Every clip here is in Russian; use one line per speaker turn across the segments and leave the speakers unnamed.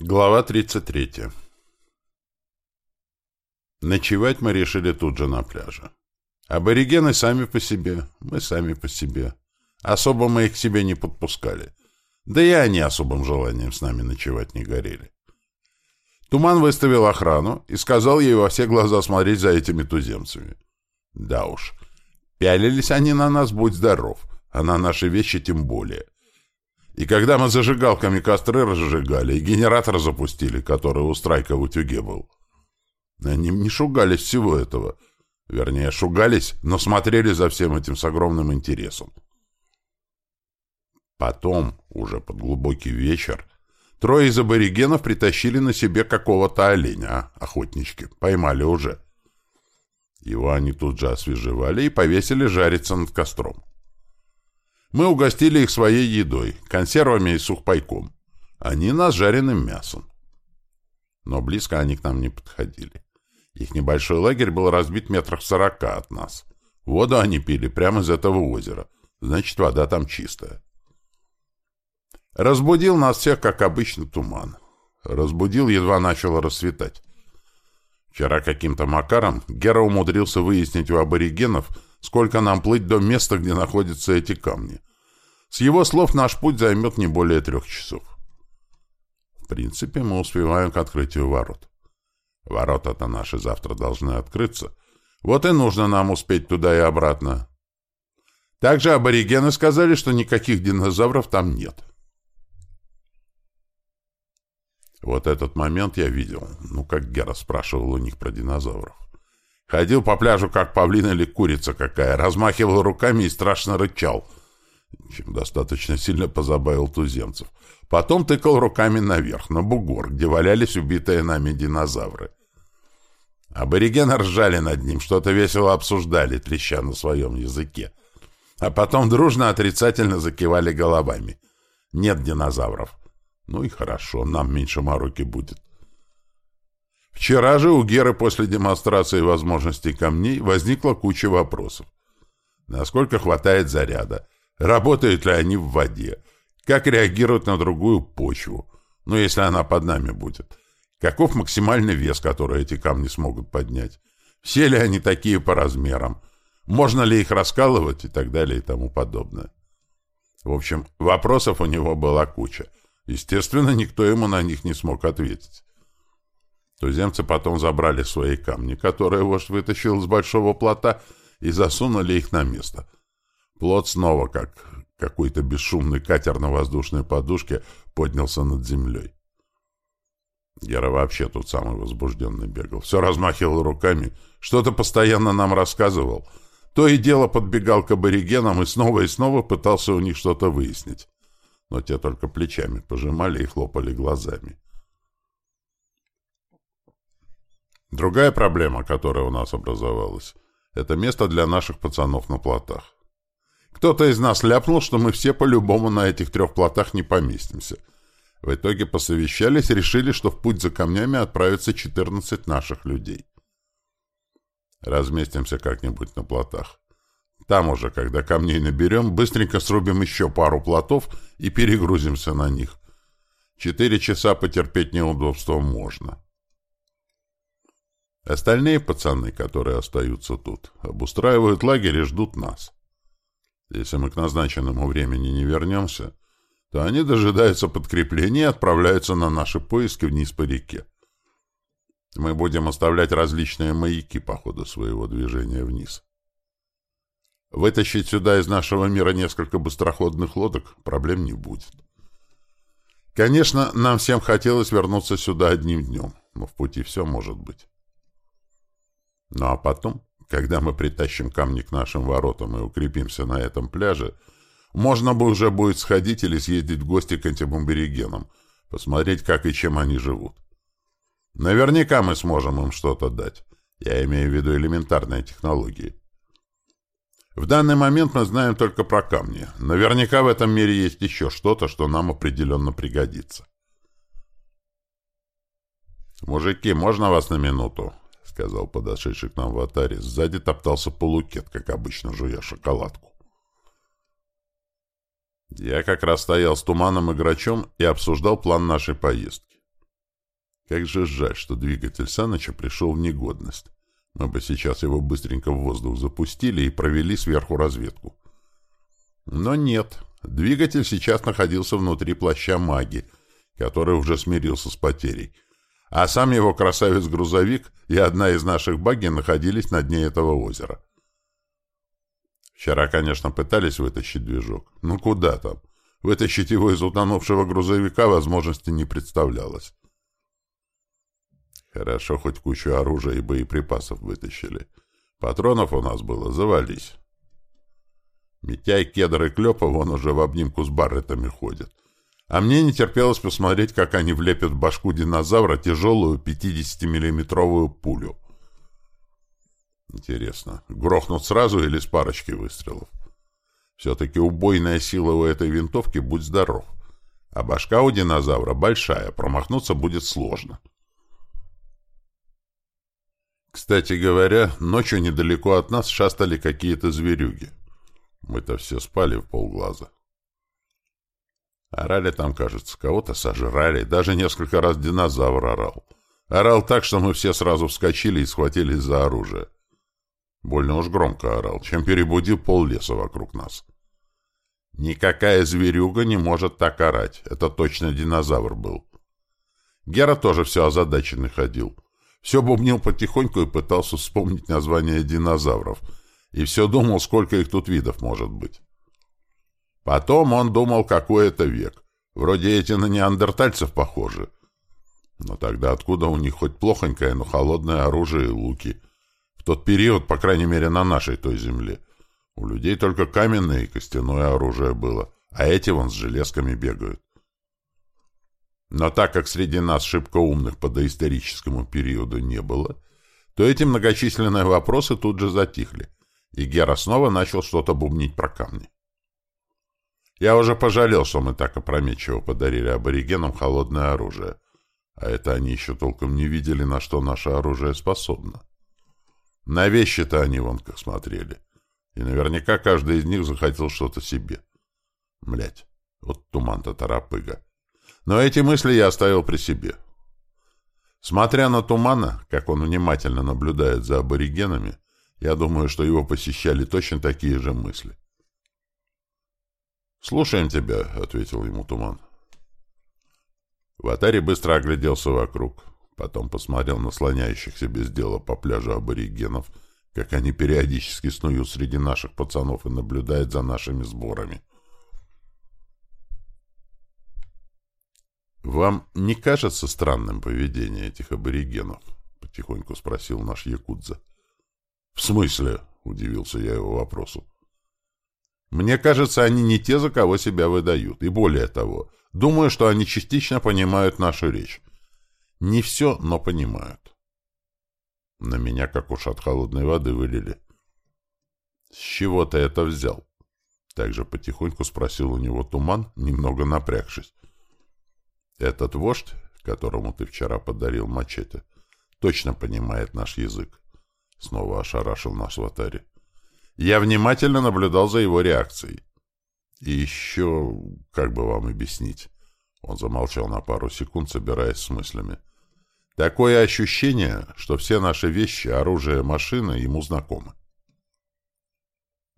Глава 33. Ночевать мы решили тут же на пляже. Аборигены сами по себе, мы сами по себе. Особо мы их к себе не подпускали. Да и они особым желанием с нами ночевать не горели. Туман выставил охрану и сказал ей во все глаза смотреть за этими туземцами. Да уж, пялились они на нас, будь здоров, а на наши вещи тем более. И когда мы зажигалками костры разжигали и генератор запустили, который у Страйка в утюге был, они не шугались всего этого. Вернее, шугались, но смотрели за всем этим с огромным интересом. Потом, уже под глубокий вечер, трое из аборигенов притащили на себе какого-то оленя, охотнички, поймали уже. Его они тут же освежевали и повесили жариться над костром. Мы угостили их своей едой, консервами и сухпайком. Они нас жареным мясом. Но близко они к нам не подходили. Их небольшой лагерь был разбит метрах сорока от нас. Воду они пили прямо из этого озера. Значит, вода там чистая. Разбудил нас всех, как обычно, туман. Разбудил, едва начало рассветать. Вчера каким-то макаром Гера умудрился выяснить у аборигенов, сколько нам плыть до места, где находятся эти камни. С его слов наш путь займет не более трех часов. В принципе, мы успеваем к открытию ворот. Ворота-то наши завтра должны открыться. Вот и нужно нам успеть туда и обратно. Также аборигены сказали, что никаких динозавров там нет. Вот этот момент я видел. Ну, как Гера спрашивал у них про динозавров. Ходил по пляжу, как павлин или курица какая, размахивал руками и страшно рычал — чем достаточно сильно позабавил туземцев. Потом тыкал руками наверх, на бугор, где валялись убитые нами динозавры. Аборигены ржали над ним, что-то весело обсуждали, треща на своем языке. А потом дружно отрицательно закивали головами. Нет динозавров. Ну и хорошо, нам меньше мороки будет. Вчера же у Геры после демонстрации возможностей камней возникла куча вопросов. Насколько хватает заряда? Работают ли они в воде? Как реагируют на другую почву? Ну, если она под нами будет. Каков максимальный вес, который эти камни смогут поднять? Все ли они такие по размерам? Можно ли их раскалывать и так далее и тому подобное? В общем, вопросов у него была куча. Естественно, никто ему на них не смог ответить. Туземцы потом забрали свои камни, которые вождь вытащил с большого плота, и засунули их на место. Плот снова, как какой-то бесшумный катер на воздушной подушке, поднялся над землей. Гера вообще тут самый возбужденный бегал. Все размахивал руками, что-то постоянно нам рассказывал. То и дело подбегал к аборигенам и снова и снова пытался у них что-то выяснить. Но те только плечами пожимали и хлопали глазами. Другая проблема, которая у нас образовалась, это место для наших пацанов на плотах. Кто-то из нас ляпнул, что мы все по-любому на этих трех плотах не поместимся. В итоге посовещались, решили, что в путь за камнями отправятся 14 наших людей. Разместимся как-нибудь на плотах. Там уже, когда камней наберем, быстренько срубим еще пару плотов и перегрузимся на них. Четыре часа потерпеть неудобства можно. Остальные пацаны, которые остаются тут, обустраивают лагерь и ждут нас. Если мы к назначенному времени не вернемся, то они дожидаются подкрепления и отправляются на наши поиски вниз по реке. Мы будем оставлять различные маяки по ходу своего движения вниз. Вытащить сюда из нашего мира несколько быстроходных лодок проблем не будет. Конечно, нам всем хотелось вернуться сюда одним днем, но в пути все может быть. Ну а потом когда мы притащим камни к нашим воротам и укрепимся на этом пляже, можно бы уже будет сходить или съездить в гости к этим аборигенам, посмотреть, как и чем они живут. Наверняка мы сможем им что-то дать. Я имею в виду элементарные технологии. В данный момент мы знаем только про камни. Наверняка в этом мире есть еще что-то, что нам определенно пригодится. «Мужики, можно вас на минуту?» Сказал подошедший к нам в атаре. Сзади топтался полукет, как обычно, жуя шоколадку. Я как раз стоял с Туманом и Грачом и обсуждал план нашей поездки. Как же жаль, что двигатель Саныча пришел в негодность. Мы бы сейчас его быстренько в воздух запустили и провели сверху разведку. Но нет. Двигатель сейчас находился внутри плаща маги, который уже смирился с потерей. А сам его красавец-грузовик и одна из наших баги находились на дне этого озера. Вчера, конечно, пытались вытащить движок. Ну куда там? Вытащить его из утонувшего грузовика возможности не представлялось. Хорошо, хоть кучу оружия и боеприпасов вытащили. Патронов у нас было, завались. Митяй, Кедр и Клёпа вон уже в обнимку с барретами ходят. А мне не терпелось посмотреть, как они влепят в башку динозавра тяжелую 50-миллиметровую пулю. Интересно, грохнут сразу или с парочки выстрелов? Все-таки убойная сила у этой винтовки, будь здоров. А башка у динозавра большая, промахнуться будет сложно. — кстати говоря, ночью недалеко от нас шастали какие-то зверюги. Мы-то все спали в полглаза. Орали там, кажется, кого-то сожрали. Даже несколько раз динозавр орал. Орал так, что мы все сразу вскочили и схватились за оружие. Больно уж громко орал, чем перебудил пол леса вокруг нас. Никакая зверюга не может так орать. Это точно динозавр был. Гера тоже все озадаченный ходил. Все бубнил потихоньку и пытался вспомнить название динозавров. И все думал, сколько их тут видов может быть. Потом он думал, какой это век. Вроде эти на неандертальцев похожи. Но тогда откуда у них хоть плохонькое, но холодное оружие и луки? В тот период, по крайней мере, на нашей той земле. У людей только каменное и костяное оружие было, а эти вон с железками бегают. Но так как среди нас шибко умных по доисторическому периоду не было, то эти многочисленные вопросы тут же затихли, и Гера снова начал что-то бубнить про камни. Я уже пожалел, что мы так опрометчиво подарили аборигенам холодное оружие, а это они еще толком не видели, на что наше оружие способно. На вещи-то они вон как смотрели, и наверняка каждый из них захотел что-то себе. Млять, вот туман-то торопыга. Но эти мысли я оставил при себе. Смотря на Тумана, как он внимательно наблюдает за аборигенами, я думаю, что его посещали точно такие же мысли. «Слушаем тебя», — ответил ему Туман. Ватари быстро огляделся вокруг, потом посмотрел на слоняющихся без дела по пляжу аборигенов, как они периодически снуют среди наших пацанов и наблюдают за нашими сборами. «Вам не кажется странным поведение этих аборигенов?» — потихоньку спросил наш якудза. «В смысле?» — удивился я его вопросу. «Мне кажется, они не те, за кого себя выдают. И более того, думаю, что они частично понимают нашу речь. Не все, но понимают». На меня, как уж от холодной воды, вылили. «С чего ты это взял?» Также потихоньку спросил у него туман, немного напрягшись. Этот вождь, которому ты вчера подарил мачете, точно понимает наш язык. Снова ошарашил наш Ватари. Я внимательно наблюдал за его реакцией. И еще, как бы вам объяснить? Он замолчал на пару секунд, собираясь с мыслями. Такое ощущение, что все наши вещи, оружие, машины ему знакомы.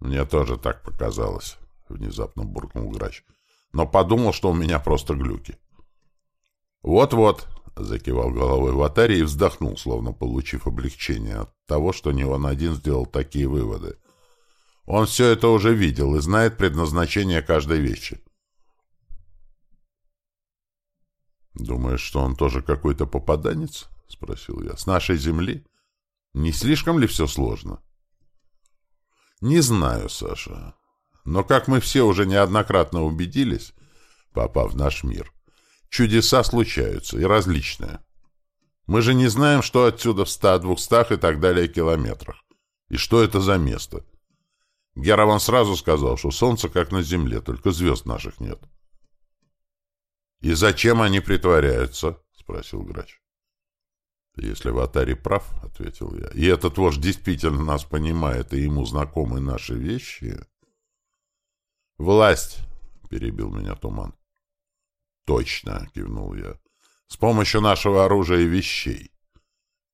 Мне тоже так показалось, внезапно буркнул грач. Но подумал, что у меня просто глюки. «Вот-вот», — закивал головой Ватари и вздохнул, словно получив облегчение от того, что не он один сделал такие выводы. Он все это уже видел и знает предназначение каждой вещи. «Думаешь, что он тоже какой-то попаданец?» — спросил я. «С нашей земли? Не слишком ли все сложно?» «Не знаю, Саша. Но, как мы все уже неоднократно убедились, попав в наш мир, Чудеса случаются, и различные. Мы же не знаем, что отсюда в ста, двухстах и так далее километрах. И что это за место? Герован сразу сказал, что солнце как на земле, только звезд наших нет. «И зачем они притворяются?» — спросил грач. «Если Ватари прав, — ответил я, — и этот вождь действительно нас понимает, и ему знакомы наши вещи...» «Власть!» — перебил меня Туман. «Точно!» — кивнул я. С помощью нашего оружия и вещей.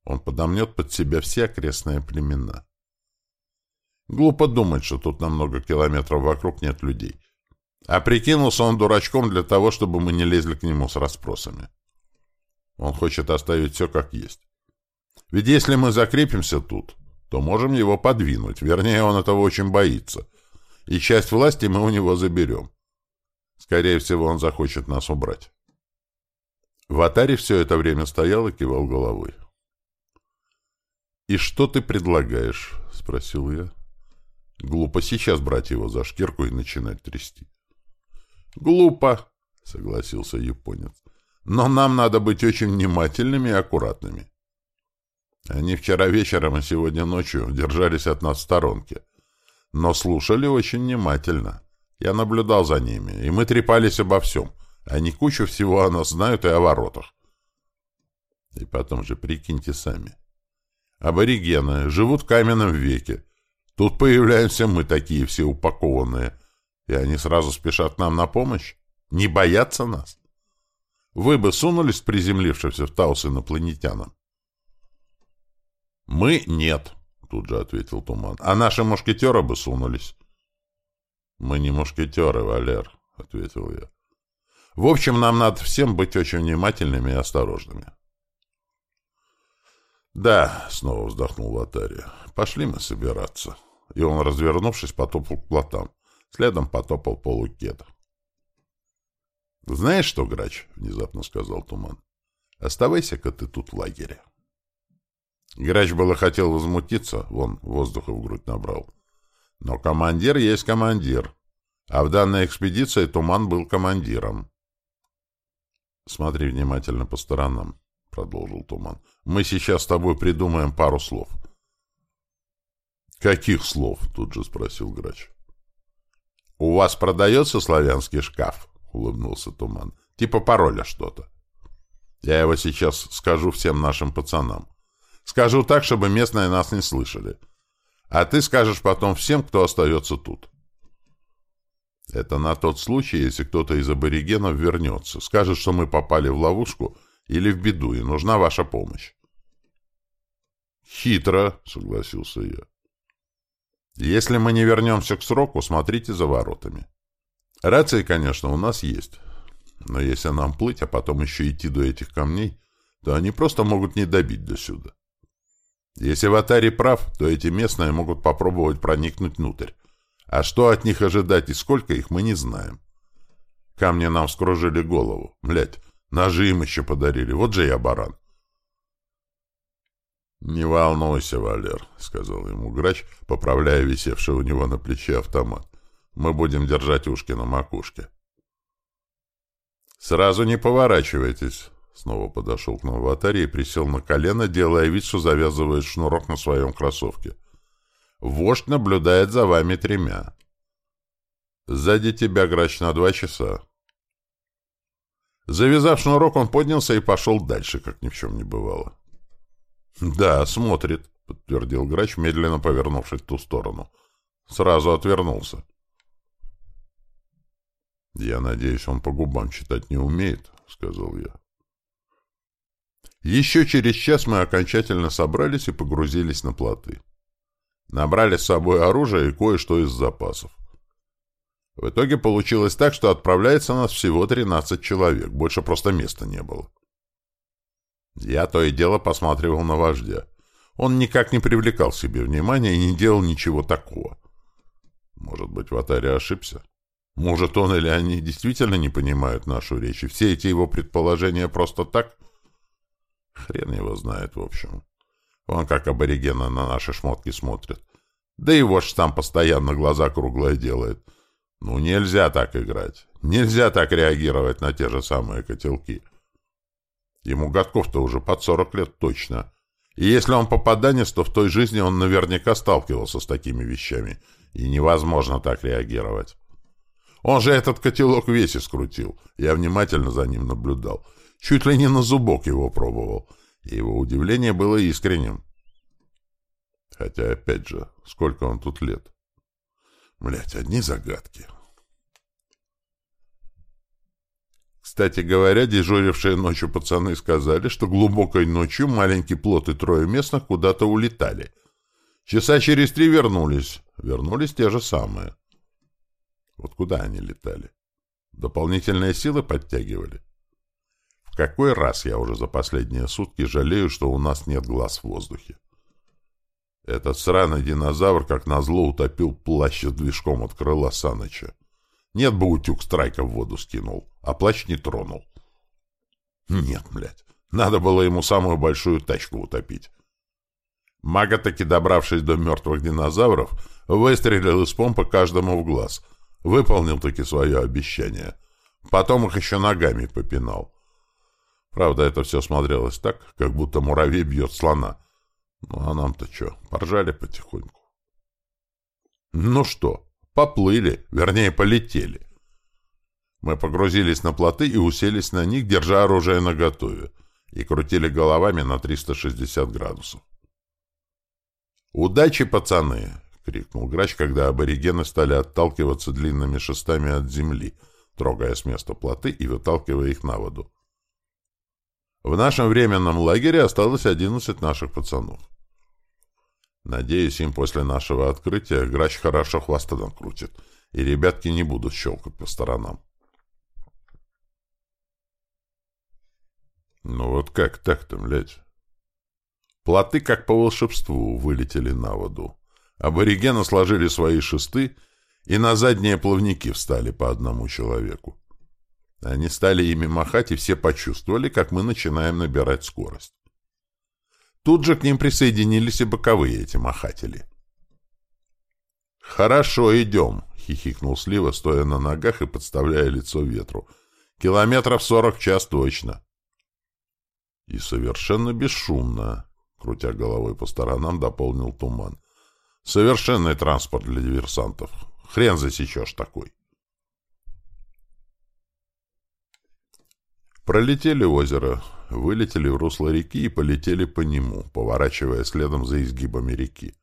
Он подомнет под себя все окрестные племена. Глупо думать, что тут на много километров вокруг нет людей. А прикинулся он дурачком для того, чтобы мы не лезли к нему с расспросами. Он хочет оставить все как есть. Ведь если мы закрепимся тут, то можем его подвинуть. Вернее, он этого очень боится. И часть власти мы у него заберем. Скорее всего, он захочет нас убрать. Ватари все это время стоял и кивал головой. «И что ты предлагаешь?» — спросил я. Глупо сейчас брать его за шкирку и начинать трясти. «Глупо», — согласился японец. «Но нам надо быть очень внимательными и аккуратными. Они вчера вечером и сегодня ночью держались от нас в сторонке, но слушали очень внимательно. Я наблюдал за ними, и мы трепались обо всем. Они кучу всего о нас знают и о воротах. И потом же прикиньте сами. Аборигены живут в каменном веке. Тут появляемся мы такие все упакованные, и они сразу спешат нам на помощь. Не боятся нас. Вы бы сунулись приземлившимся в Таус инопланетянам? «Мы — нет», — тут же ответил Туман. «А наши мушкетеры бы сунулись». «Мы не мушкетеры, Валер», — ответил я. «В общем, нам надо всем быть очень внимательными и осторожными». «Да», — снова вздохнул Ватария, — «пошли мы собираться». И он, развернувшись, потопал к плотам. Следом потопал полукет. «Знаешь что, Грач?» — внезапно сказал Туман. «Оставайся-ка ты тут в лагере». Грач было хотел возмутиться, вон, воздуха в грудь набрал. Но командир есть командир. А в данной экспедиции Туман был командиром. «Смотри внимательно по сторонам», — продолжил Туман. «Мы сейчас с тобой придумаем пару слов». «Каких слов?» — тут же спросил Грач. «У вас продается славянский шкаф?» — улыбнулся Туман. «Типа пароля что-то. Я его сейчас скажу всем нашим пацанам. Скажу так, чтобы местные нас не слышали. А ты скажешь потом всем, кто остается тут. Это на тот случай, если кто-то из аборигенов вернется, скажет, что мы попали в ловушку или в беду, и нужна ваша помощь. «Хитро», — согласился я. «Если мы не вернемся к сроку, смотрите за воротами. Рации, конечно, у нас есть, но если нам плыть, а потом еще идти до этих камней, то они просто могут не добить до сюда. Если Ватари прав, то эти местные могут попробовать проникнуть внутрь. А что от них ожидать и сколько их, мы не знаем. Камни нам вскружили голову. Блядь, ножи им еще подарили. Вот же я баран. «Не волнуйся, Валер», — сказал ему грач, поправляя висевший у него на плече автомат. «Мы будем держать ушки на макушке». «Сразу не поворачивайтесь», Снова подошел к новатаре и присел на колено, делая вид, что завязывает шнурок на своем кроссовке. «Вождь наблюдает за вами тремя. Сзади тебя грач на два часа». Завязав шнурок, он поднялся и пошел дальше, как ни в чем не бывало. «Да, смотрит», — подтвердил грач, медленно повернувшись в ту сторону. Сразу отвернулся. «Я надеюсь, он по губам читать не умеет», — сказал я. Еще через час мы окончательно собрались и погрузились на плоты. Набрали с собой оружие и кое-что из запасов. В итоге получилось так, что отправляется нас всего 13 человек, больше просто места не было. Я то и дело посматривал на вождя. Он никак не привлекал к себе внимания и не делал ничего такого. Может быть, Ватари ошибся? Может, он или они действительно не понимают нашу речь, и все эти его предположения просто так — Хрен его знает, в общем. Он как аборигены на наши шмотки смотрит. Да и вождь там постоянно глаза круглые делает. Ну, нельзя так играть. Нельзя так реагировать на те же самые котелки. Ему годков-то уже под сорок лет точно. И если он попаданец, то в той жизни он наверняка сталкивался с такими вещами. И невозможно так реагировать. Он же этот котелок весь искрутил. Я внимательно за ним наблюдал. Чуть ли не на зубок его пробовал. И его удивление было искренним. Хотя, опять же, сколько он тут лет? Блять, одни загадки. Кстати говоря, дежурившие ночью пацаны сказали, что глубокой ночью маленький плот и трое местных куда-то улетали. Часа через три вернулись. Вернулись те же самые. Вот куда они летали? Дополнительные силы подтягивали? В какой раз я уже за последние сутки жалею, что у нас нет глаз в воздухе? Этот сраный динозавр, как назло, утопил плащ с движком от крыла Саныча. Нет бы утюг страйка в воду скинул, а плащ не тронул. Нет, блядь, надо было ему самую большую тачку утопить. Мага, таки добравшись до мертвых динозавров, выстрелил из помпы каждому в глаз. Выполнил таки свое обещание. Потом их еще ногами попинал. Правда, это все смотрелось так, как будто муравей бьет слона. Ну, а нам-то что, поржали потихоньку. Ну что, поплыли, вернее, полетели. Мы погрузились на плоты и уселись на них, держа оружие наготове, и крутили головами на 360 градусов. «Удачи, пацаны!» — крикнул грач, когда аборигены стали отталкиваться длинными шестами от земли, трогая с места плоты и выталкивая их на воду. В нашем временном лагере осталось 11 наших пацанов. Надеюсь, им после нашего открытия грач хорошо хвоста накрутит, и ребятки не будут щелкать по сторонам. Ну вот как так-то, блядь? Плоты, как по волшебству, вылетели на воду. Аборигены сложили свои шесты и на задние плавники встали по одному человеку. Они стали ими махать, и все почувствовали, как мы начинаем набирать скорость. Тут же к ним присоединились и боковые эти махатели. «Хорошо, идем», — хихикнул Слива, стоя на ногах и подставляя лицо ветру. «Километров сорок час точно». «И совершенно бесшумно», — крутя головой по сторонам, дополнил туман. «Совершенный транспорт для диверсантов. Хрен засечешь такой». Пролетели озеро, вылетели в русло реки и полетели по нему, поворачивая следом за изгибами реки.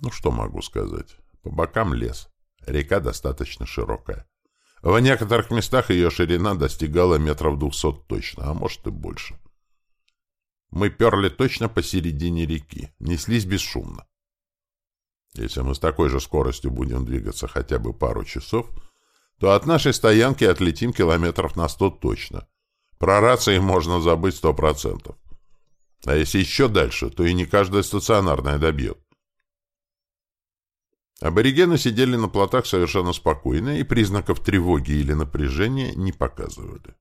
Ну, что могу сказать? По бокам лес. Река достаточно широкая. В некоторых местах ее ширина достигала метров двухсот точно, а может и больше. Мы перли точно посередине реки, неслись бесшумно. Если мы с такой же скоростью будем двигаться хотя бы пару часов, то от нашей стоянки отлетим километров на сто точно. Про рации можно забыть сто процентов. А если еще дальше, то и не каждая стационарная добьет. Аборигены сидели на плотах совершенно спокойно и признаков тревоги или напряжения не показывали.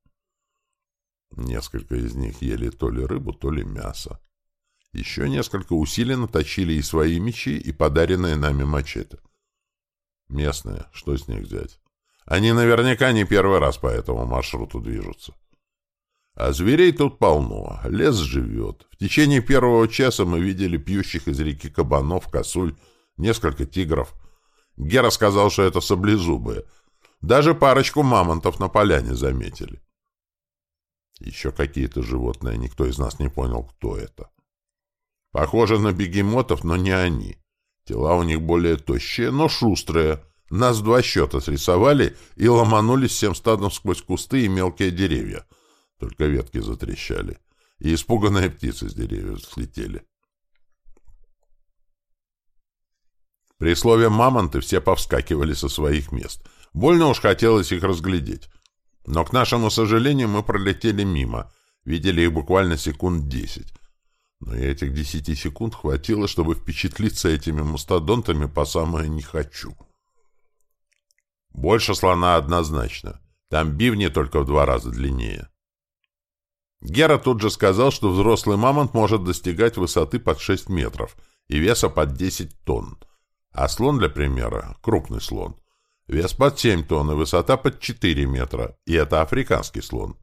Несколько из них ели то ли рыбу, то ли мясо. Еще несколько усиленно точили и свои мечи, и подаренные нами мачете. Местные, что с них взять? Они наверняка не первый раз по этому маршруту движутся. А зверей тут полно, лес живет. В течение первого часа мы видели пьющих из реки кабанов, косуль, несколько тигров. Гера сказал, что это саблезубые. Даже парочку мамонтов на поляне заметили. Еще какие-то животные, никто из нас не понял, кто это. Похоже на бегемотов, но не они. Тела у них более тощие, но шустрые. Нас два счета срисовали и ломанулись всем стадом сквозь кусты и мелкие деревья. Только ветки затрещали. И испуганные птицы с деревьев слетели. При слове «мамонты» все повскакивали со своих мест. Больно уж хотелось их разглядеть. Но, к нашему сожалению, мы пролетели мимо. Видели их буквально секунд десять. Но и этих десяти секунд хватило, чтобы впечатлиться этими мастодонтами по самое «не хочу». Больше слона однозначно. Там бивни только в два раза длиннее. Гера тут же сказал, что взрослый мамонт может достигать высоты под 6 метров и веса под 10 тонн. А слон, для примера, крупный слон, вес под 7 тонн и высота под 4 метра, и это африканский слон.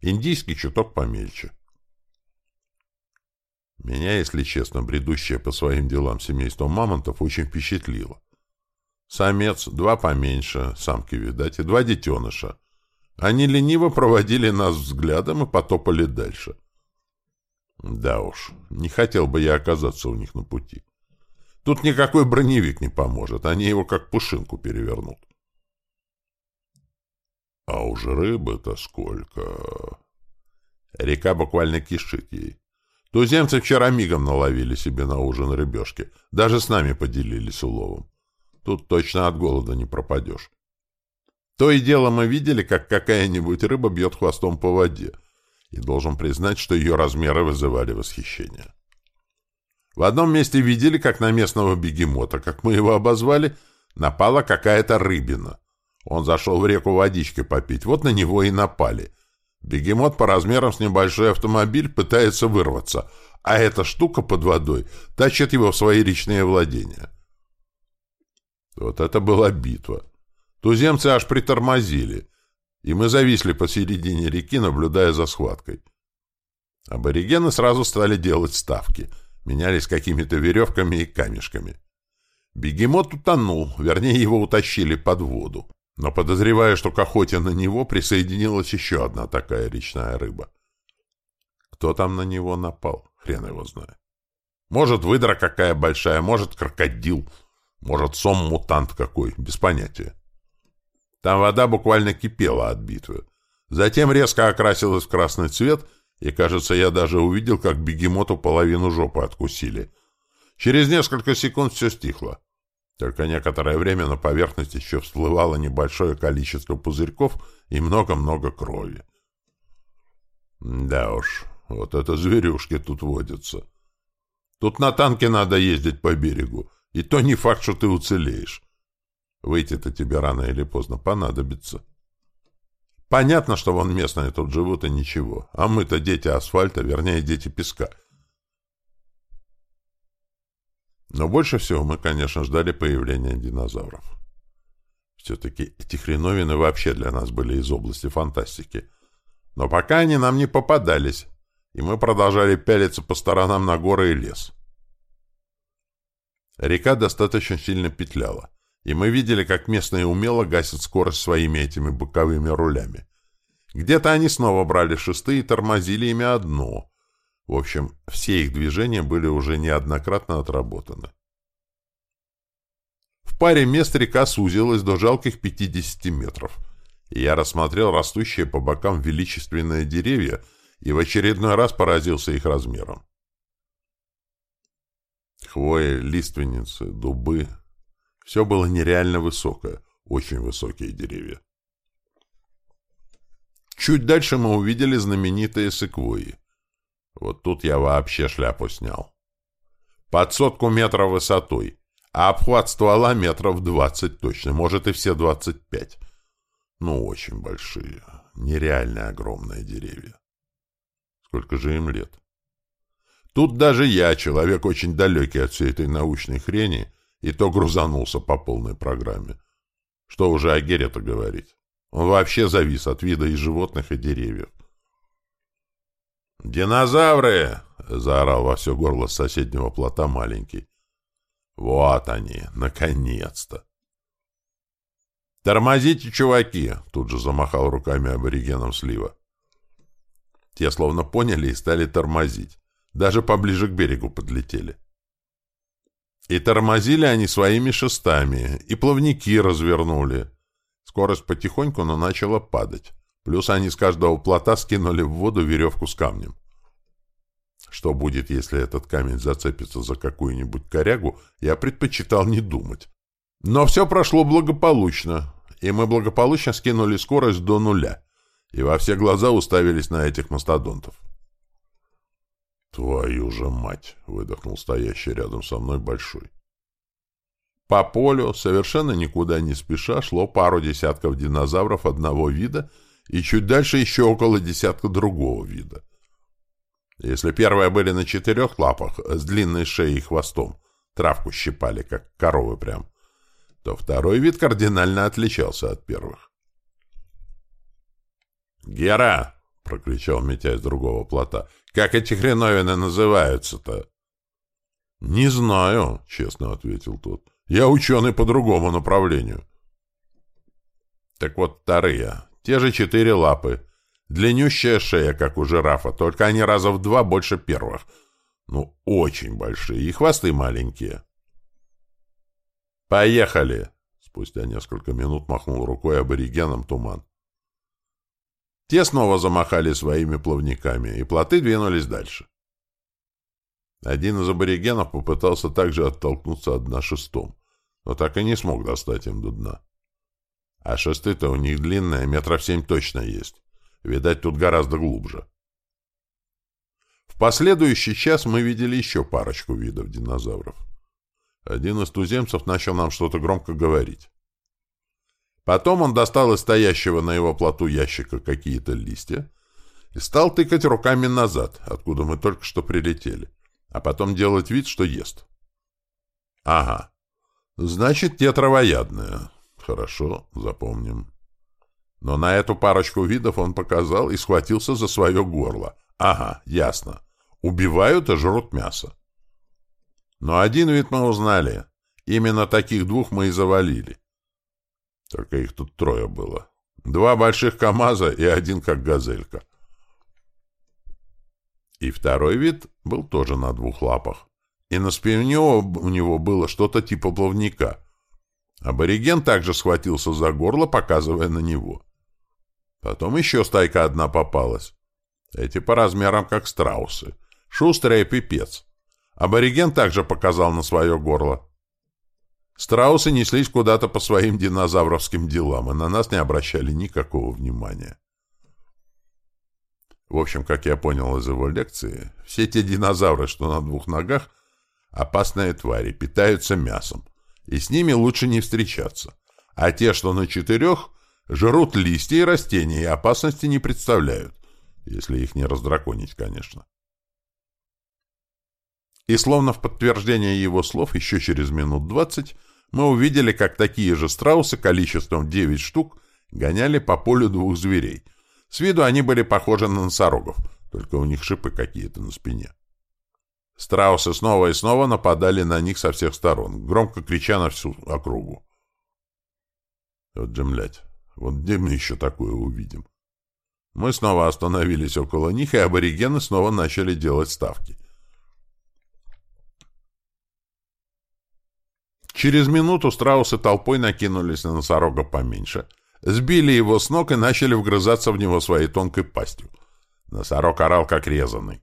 Индийский чуток помельче. Меня, если честно, бредущее по своим делам семейство мамонтов очень впечатлило. Самец, два поменьше, самки, видать, и два детеныша. Они лениво проводили нас взглядом и потопали дальше. Да уж, не хотел бы я оказаться у них на пути. Тут никакой броневик не поможет, они его как пушинку перевернут. А уж рыбы-то сколько! Река буквально кишит ей. Туземцы вчера мигом наловили себе на ужин рыбешки. Даже с нами поделились уловом. Тут точно от голода не пропадешь. То и дело мы видели, как какая-нибудь рыба бьет хвостом по воде. И должен признать, что ее размеры вызывали восхищение. В одном месте видели, как на местного бегемота, как мы его обозвали, напала какая-то рыбина. Он зашел в реку водички попить, вот на него и напали. Бегемот по размерам с небольшой автомобиль пытается вырваться, а эта штука под водой тащит его в свои речные владения. Вот это была битва. Туземцы аж притормозили, и мы зависли посередине реки, наблюдая за схваткой. Аборигены сразу стали делать ставки, менялись какими-то веревками и камешками. Бегемот утонул, вернее, его утащили под воду. Но подозревая, что к охоте на него присоединилась еще одна такая речная рыба. Кто там на него напал, хрен его знает. Может, выдра какая большая, может, крокодил — может, сом-мутант какой, без понятия. Там вода буквально кипела от битвы. Затем резко окрасилась в красный цвет, и, кажется, я даже увидел, как бегемоту половину жопы откусили. Через несколько секунд все стихло. Только некоторое время на поверхности еще всплывало небольшое количество пузырьков и много-много крови. Да уж, вот это зверюшки тут водятся. Тут на танке надо ездить по берегу, и то не факт, что ты уцелеешь. Выйти-то тебе рано или поздно понадобится. Понятно, что вон местные тут живут и ничего. А мы-то дети асфальта, вернее, дети песка. Но больше всего мы, конечно, ждали появления динозавров. Все-таки эти хреновины вообще для нас были из области фантастики. Но пока они нам не попадались, и мы продолжали пялиться по сторонам на горы и лес. Река достаточно сильно петляла, и мы видели, как местные умело гасят скорость своими этими боковыми рулями. Где-то они снова брали шесты и тормозили ими одно. В общем, все их движения были уже неоднократно отработаны. В паре мест река сузилась до жалких 50 метров, я рассмотрел растущие по бокам величественные деревья и в очередной раз поразился их размером. Хвои, лиственницы, дубы. Все было нереально высокое, очень высокие деревья. Чуть дальше мы увидели знаменитые секвои. Вот тут я вообще шляпу снял. Под сотку метров высотой, а обхват ствола метров двадцать точно, может и все двадцать пять. Ну, очень большие, нереально огромные деревья. Сколько же им лет? Тут даже я, человек очень далекий от всей этой научной хрени, и то грузанулся по полной программе. Что уже о Гере-то говорить? Он вообще завис от вида и животных, и деревьев. «Динозавры!» — заорал во все горло с соседнего плота маленький. «Вот они, наконец-то!» «Тормозите, чуваки!» — тут же замахал руками аборигеном слива. Те словно поняли и стали тормозить. Даже поближе к берегу подлетели. И тормозили они своими шестами, и плавники развернули. Скорость потихоньку, но начала падать. Плюс они с каждого плота скинули в воду веревку с камнем. Что будет, если этот камень зацепится за какую-нибудь корягу, я предпочитал не думать. Но все прошло благополучно, и мы благополучно скинули скорость до нуля, и во все глаза уставились на этих мастодонтов. «Твою же мать!» — выдохнул стоящий рядом со мной большой. По полю, совершенно никуда не спеша, шло пару десятков динозавров одного вида и чуть дальше еще около десятка другого вида. Если первые были на четырех лапах, с длинной шеей и хвостом, травку щипали, как коровы прям, то второй вид кардинально отличался от первых. «Гера!» — прокричал Митя из другого плота. Как эти хреновины называются-то? — Не знаю, — честно ответил тот. — Я ученый по другому направлению. — Так вот вторые. Те же четыре лапы. Длиннющая шея, как у жирафа, только они раза в два больше первых. Ну, очень большие. И хвосты маленькие. «Поехали!» Спустя несколько минут махнул рукой аборигеном туман. Те снова замахали своими плавниками, и плоты двинулись дальше. Один из аборигенов попытался также оттолкнуться от дна шестом, но так и не смог достать им до дна. А шесты-то у них длинные, метров семь точно есть. Видать, тут гораздо глубже. В последующий час мы видели еще парочку видов динозавров. Один из туземцев начал нам что-то громко говорить. Потом он достал из стоящего на его плоту ящика какие-то листья и стал тыкать руками назад, откуда мы только что прилетели, а потом делать вид, что ест. Ага. Значит, те травоядные. Хорошо, запомним. Но на эту парочку видов он показал и схватился за свое горло. Ага, ясно. Убивают и жрут мясо. Но один вид мы узнали. Именно таких двух мы и завалили. Только их тут трое было. Два больших КамАЗа и один как газелька. И второй вид был тоже на двух лапах. И на спине у него было что-то типа плавника. Абориген также схватился за горло, показывая на него. Потом еще стайка одна попалась. Эти по размерам как страусы. Шустрый пипец. Абориген также показал на свое горло. Страусы неслись куда-то по своим динозавровским делам, и на нас не обращали никакого внимания. В общем, как я понял из его лекции, все те динозавры, что на двух ногах, опасные твари, питаются мясом, и с ними лучше не встречаться. А те, что на четырех, жрут листья и растения, и опасности не представляют, если их не раздраконить, конечно. И словно в подтверждение его слов, еще через минут двадцать мы увидели, как такие же страусы количеством девять штук гоняли по полю двух зверей. С виду они были похожи на носорогов, только у них шипы какие-то на спине. Страусы снова и снова нападали на них со всех сторон, громко крича на всю округу. Вот же, млядь, вот где мы еще такое увидим? Мы снова остановились около них, и аборигены снова начали делать ставки. Через минуту страусы толпой накинулись на носорога поменьше, сбили его с ног и начали вгрызаться в него своей тонкой пастью. Носорог орал, как резанный.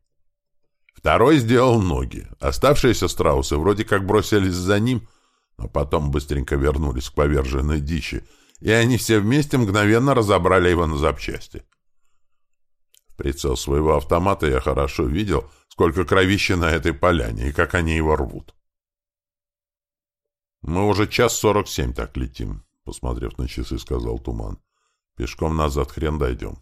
Второй сделал ноги. Оставшиеся страусы вроде как бросились за ним, но потом быстренько вернулись к поверженной дичи, и они все вместе мгновенно разобрали его на запчасти. В прицел своего автомата я хорошо видел, сколько кровища на этой поляне и как они его рвут. «Мы уже час сорок семь так летим», — посмотрев на часы, сказал Туман. «Пешком назад хрен дойдем».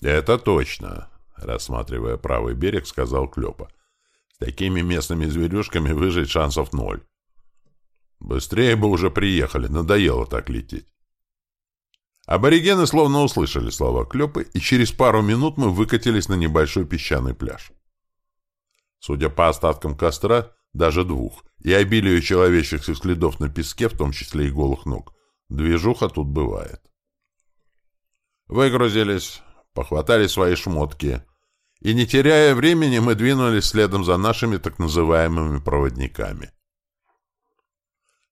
«Это точно», — рассматривая правый берег, сказал Клёпа. «С такими местными зверюшками выжить шансов ноль. Быстрее бы уже приехали, надоело так лететь». Аборигены словно услышали слова Клёпы, и через пару минут мы выкатились на небольшой песчаный пляж. Судя по остаткам костра, даже двух, и обилию человеческих следов на песке, в том числе и голых ног. Движуха тут бывает. Выгрузились, похватали свои шмотки, и, не теряя времени, мы двинулись следом за нашими так называемыми проводниками.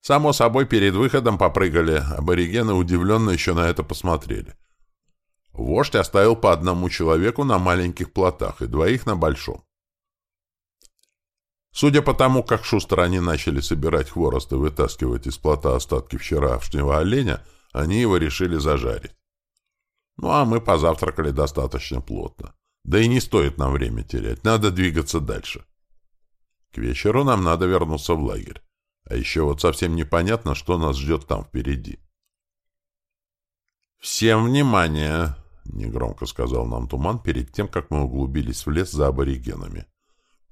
Само собой, перед выходом попрыгали, аборигены удивленно еще на это посмотрели. Вождь оставил по одному человеку на маленьких плотах и двоих на большом. Судя по тому, как шустро они начали собирать хворост и вытаскивать из плота остатки вчерашнего оленя, они его решили зажарить. Ну, а мы позавтракали достаточно плотно. Да и не стоит нам время терять, надо двигаться дальше. К вечеру нам надо вернуться в лагерь. А еще вот совсем непонятно, что нас ждет там впереди. «Всем внимание!» — негромко сказал нам Туман перед тем, как мы углубились в лес за аборигенами.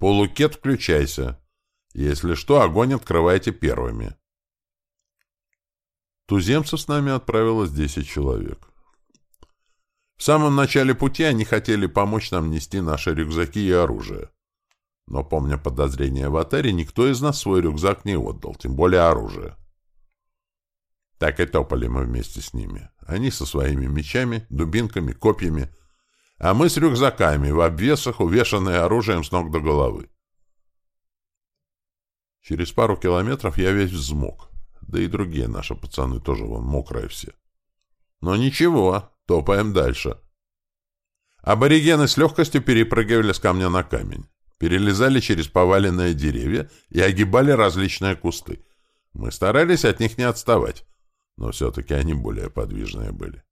Полукет, включайся. Если что, огонь открывайте первыми. Туземцев с нами отправилось десять человек. В самом начале пути они хотели помочь нам нести наши рюкзаки и оружие. Но, помня подозрения в Атаре, никто из нас свой рюкзак не отдал, тем более оружие. Так и топали мы вместе с ними. Они со своими мечами, дубинками, копьями, а мы с рюкзаками в обвесах, увешанные оружием с ног до головы. Через пару километров я весь взмок, да и другие наши пацаны тоже вон мокрые все. Но ничего, топаем дальше. Аборигены с легкостью перепрыгивали с камня на камень, перелезали через поваленные деревья и огибали различные кусты. Мы старались от них не отставать, но все-таки они более подвижные были.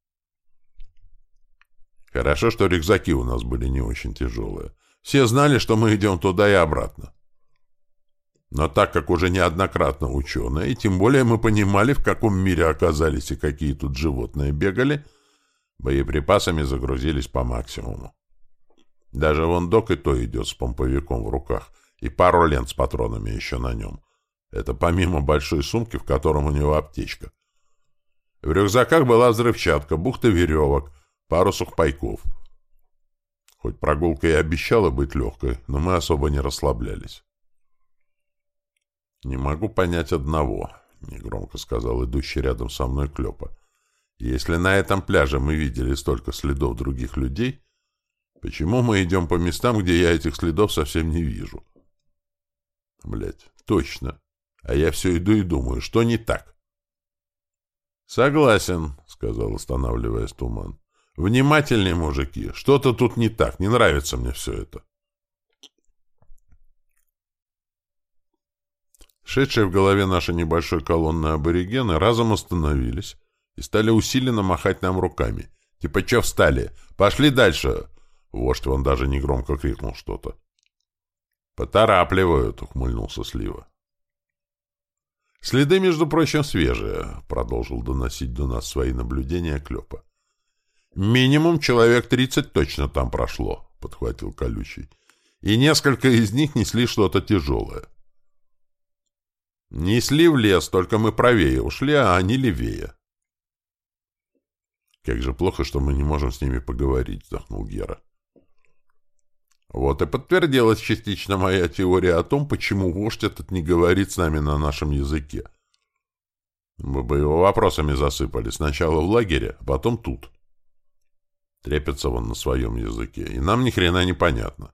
Хорошо, что рюкзаки у нас были не очень тяжелые. Все знали, что мы идем туда и обратно. Но так как уже неоднократно ученые, и тем более мы понимали, в каком мире оказались и какие тут животные бегали, боеприпасами загрузились по максимуму. Даже вон док и то идет с помповиком в руках, и пару лент с патронами еще на нем. Это помимо большой сумки, в котором у него аптечка. В рюкзаках была взрывчатка, бухта веревок, пару сухпайков. Хоть прогулка и обещала быть легкой, но мы особо не расслаблялись. «Не могу понять одного», — негромко сказал идущий рядом со мной Клёпа. «Если на этом пляже мы видели столько следов других людей, почему мы идем по местам, где я этих следов совсем не вижу?» Блять, точно. А я все иду и думаю, что не так?» «Согласен», — сказал, останавливаясь туман. «Внимательнее, мужики. Что-то тут не так. Не нравится мне все это». Шедшие в голове нашей небольшой колонны аборигены разом остановились и стали усиленно махать нам руками. Типа, че встали? Пошли дальше! Вождь вон даже негромко крикнул что-то. «Поторапливают», — ухмыльнулся Слива. «Следы, между прочим, свежие», — продолжил доносить до нас свои наблюдения Клёпа. «Минимум человек тридцать точно там прошло», — подхватил Колючий. «И несколько из них несли что-то тяжелое». Несли в лес, только мы правее ушли, а они левее. Как же плохо, что мы не можем с ними поговорить, вздохнул Гера. Вот и подтвердилась частично моя теория о том, почему вождь этот не говорит с нами на нашем языке. Мы бы его вопросами засыпали сначала в лагере, а потом тут. Трепится он на своем языке, и нам ни хрена не понятно.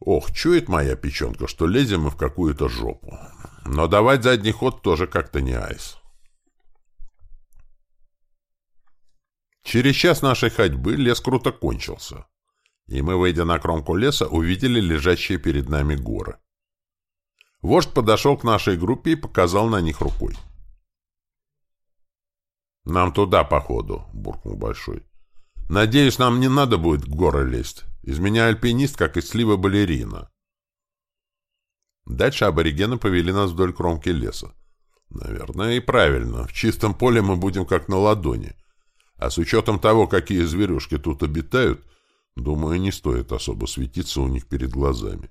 Ох, чует моя печенка, что лезем мы в какую-то жопу. Но давать задний ход тоже как-то не айс. Через час нашей ходьбы лес круто кончился, и мы, выйдя на кромку леса, увидели лежащие перед нами горы. Вождь подошел к нашей группе и показал на них рукой. «Нам туда, походу», — буркнул Большой. «Надеюсь, нам не надо будет в горы лезть». Из меня альпинист, как из слива балерина. Дальше аборигены повели нас вдоль кромки леса. Наверное, и правильно. В чистом поле мы будем как на ладони. А с учетом того, какие зверюшки тут обитают, думаю, не стоит особо светиться у них перед глазами.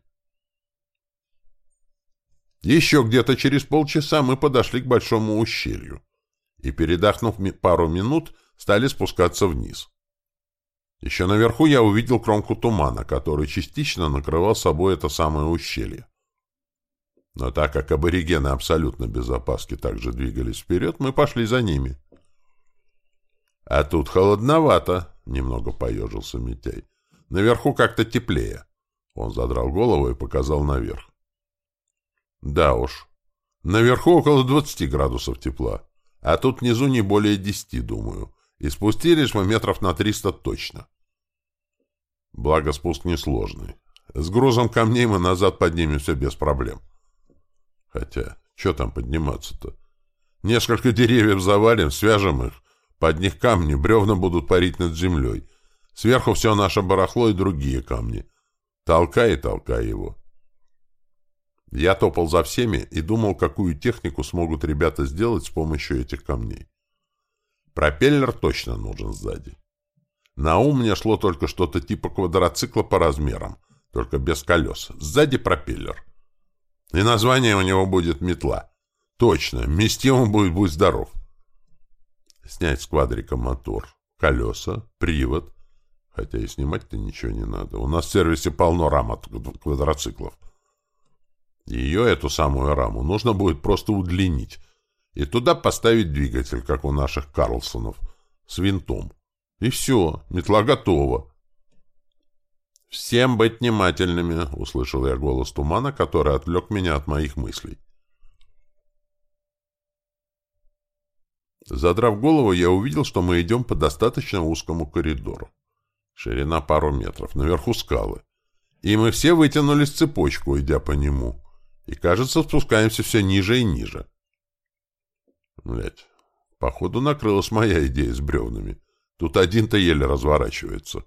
Еще где-то через полчаса мы подошли к большому ущелью и, передохнув пару минут, стали спускаться вниз. Еще наверху я увидел кромку тумана, который частично накрывал собой это самое ущелье. Но так как аборигены абсолютно без опаски также двигались вперед, мы пошли за ними. — А тут холодновато, — немного поежился Митяй. — Наверху как-то теплее. Он задрал голову и показал наверх. — Да уж. Наверху около двадцати градусов тепла, а тут внизу не более десяти, думаю. И спустились мы метров на триста точно. Благо спуск несложный. С грузом камней мы назад поднимемся без проблем. Хотя, что там подниматься-то? Несколько деревьев завалим, свяжем их. Под них камни, бревна будут парить над землей. Сверху все наше барахло и другие камни. Толкай и толкай его. Я топал за всеми и думал, какую технику смогут ребята сделать с помощью этих камней. Пропеллер точно нужен сзади. На ум мне шло только что-то типа квадроцикла по размерам, только без колес. Сзади пропеллер. И название у него будет «Метла». Точно, вместимым будет «Будь здоров». Снять с квадрика мотор, колеса, привод. Хотя и снимать-то ничего не надо. У нас в сервисе полно рам от квадроциклов. Ее, эту самую раму, нужно будет просто удлинить, и туда поставить двигатель, как у наших Карлсонов, с винтом. И все, метла готова. «Всем быть внимательными!» — услышал я голос тумана, который отвлек меня от моих мыслей. Задрав голову, я увидел, что мы идем по достаточно узкому коридору. Ширина пару метров, наверху скалы. И мы все вытянулись цепочку, идя по нему. И, кажется, спускаемся все ниже и ниже. Блять, походу накрылась моя идея с бревнами. Тут один-то еле разворачивается.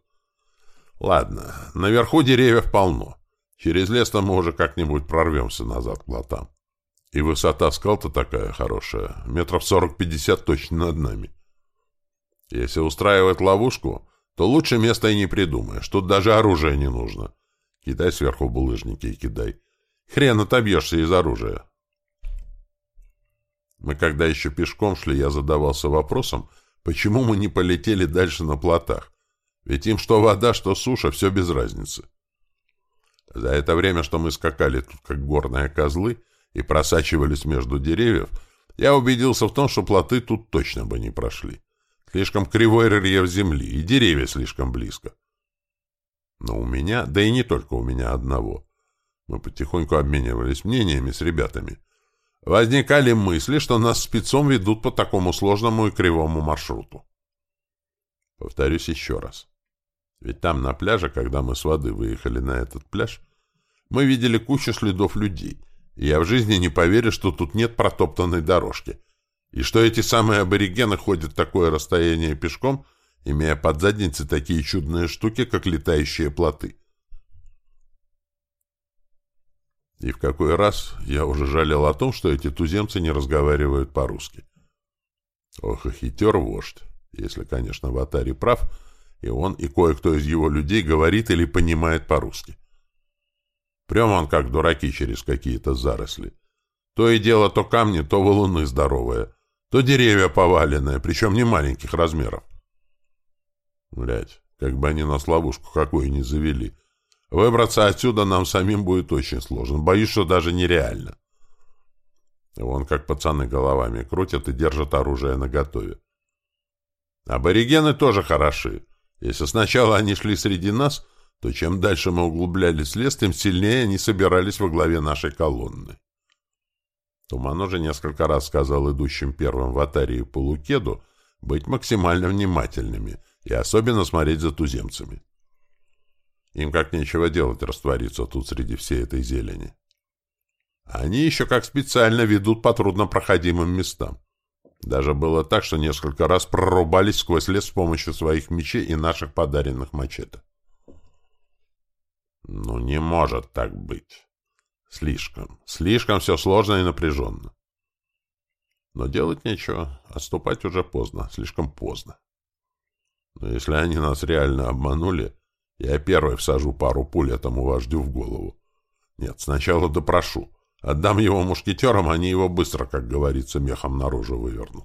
Ладно, наверху деревьев полно. Через лес-то мы уже как-нибудь прорвемся назад к плотам. И высота скал-то такая хорошая, метров сорок-пятьдесят точно над нами. Если устраивать ловушку, то лучше места и не придумаешь. Тут даже оружие не нужно. Кидай сверху булыжники и кидай. Хрен отобьешься из оружия. Мы когда еще пешком шли, я задавался вопросом, почему мы не полетели дальше на плотах. Ведь им что вода, что суша, все без разницы. За это время, что мы скакали тут как горные козлы, и просачивались между деревьев, я убедился в том, что плоты тут точно бы не прошли. Слишком кривой рельеф земли, и деревья слишком близко. Но у меня, да и не только у меня одного, мы потихоньку обменивались мнениями с ребятами, возникали мысли, что нас спецом ведут по такому сложному и кривому маршруту. Повторюсь еще раз. Ведь там на пляже, когда мы с воды выехали на этот пляж, мы видели кучу следов людей — я в жизни не поверю, что тут нет протоптанной дорожки, и что эти самые аборигены ходят такое расстояние пешком, имея под задницей такие чудные штуки, как летающие плоты. И в какой раз я уже жалел о том, что эти туземцы не разговаривают по-русски. Ох, и хитер вождь, если, конечно, Ватари прав, и он, и кое-кто из его людей говорит или понимает по-русски. Прям он как дураки через какие-то заросли. То и дело то камни, то валуны здоровые, то деревья поваленные, причем не маленьких размеров. Блять, как бы они нас ловушку какую не завели. Выбраться отсюда нам самим будет очень сложно. Боюсь, что даже нереально. Вон как пацаны головами крутят и держат оружие наготове. Аборигены тоже хороши. Если сначала они шли среди нас, то чем дальше мы углублялись в лес, тем сильнее они собирались во главе нашей колонны. Туман уже несколько раз сказал идущим первым в Атарии по Лукеду быть максимально внимательными и особенно смотреть за туземцами. Им как нечего делать раствориться тут среди всей этой зелени. Они еще как специально ведут по труднопроходимым местам. Даже было так, что несколько раз прорубались сквозь лес с помощью своих мечей и наших подаренных мачете. Ну, не может так быть. Слишком, слишком все сложно и напряженно. Но делать нечего, отступать уже поздно, слишком поздно. Но если они нас реально обманули, я первый всажу пару пуль этому вождю в голову. Нет, сначала допрошу. Отдам его мушкетерам, они его быстро, как говорится, мехом наружу вывернут.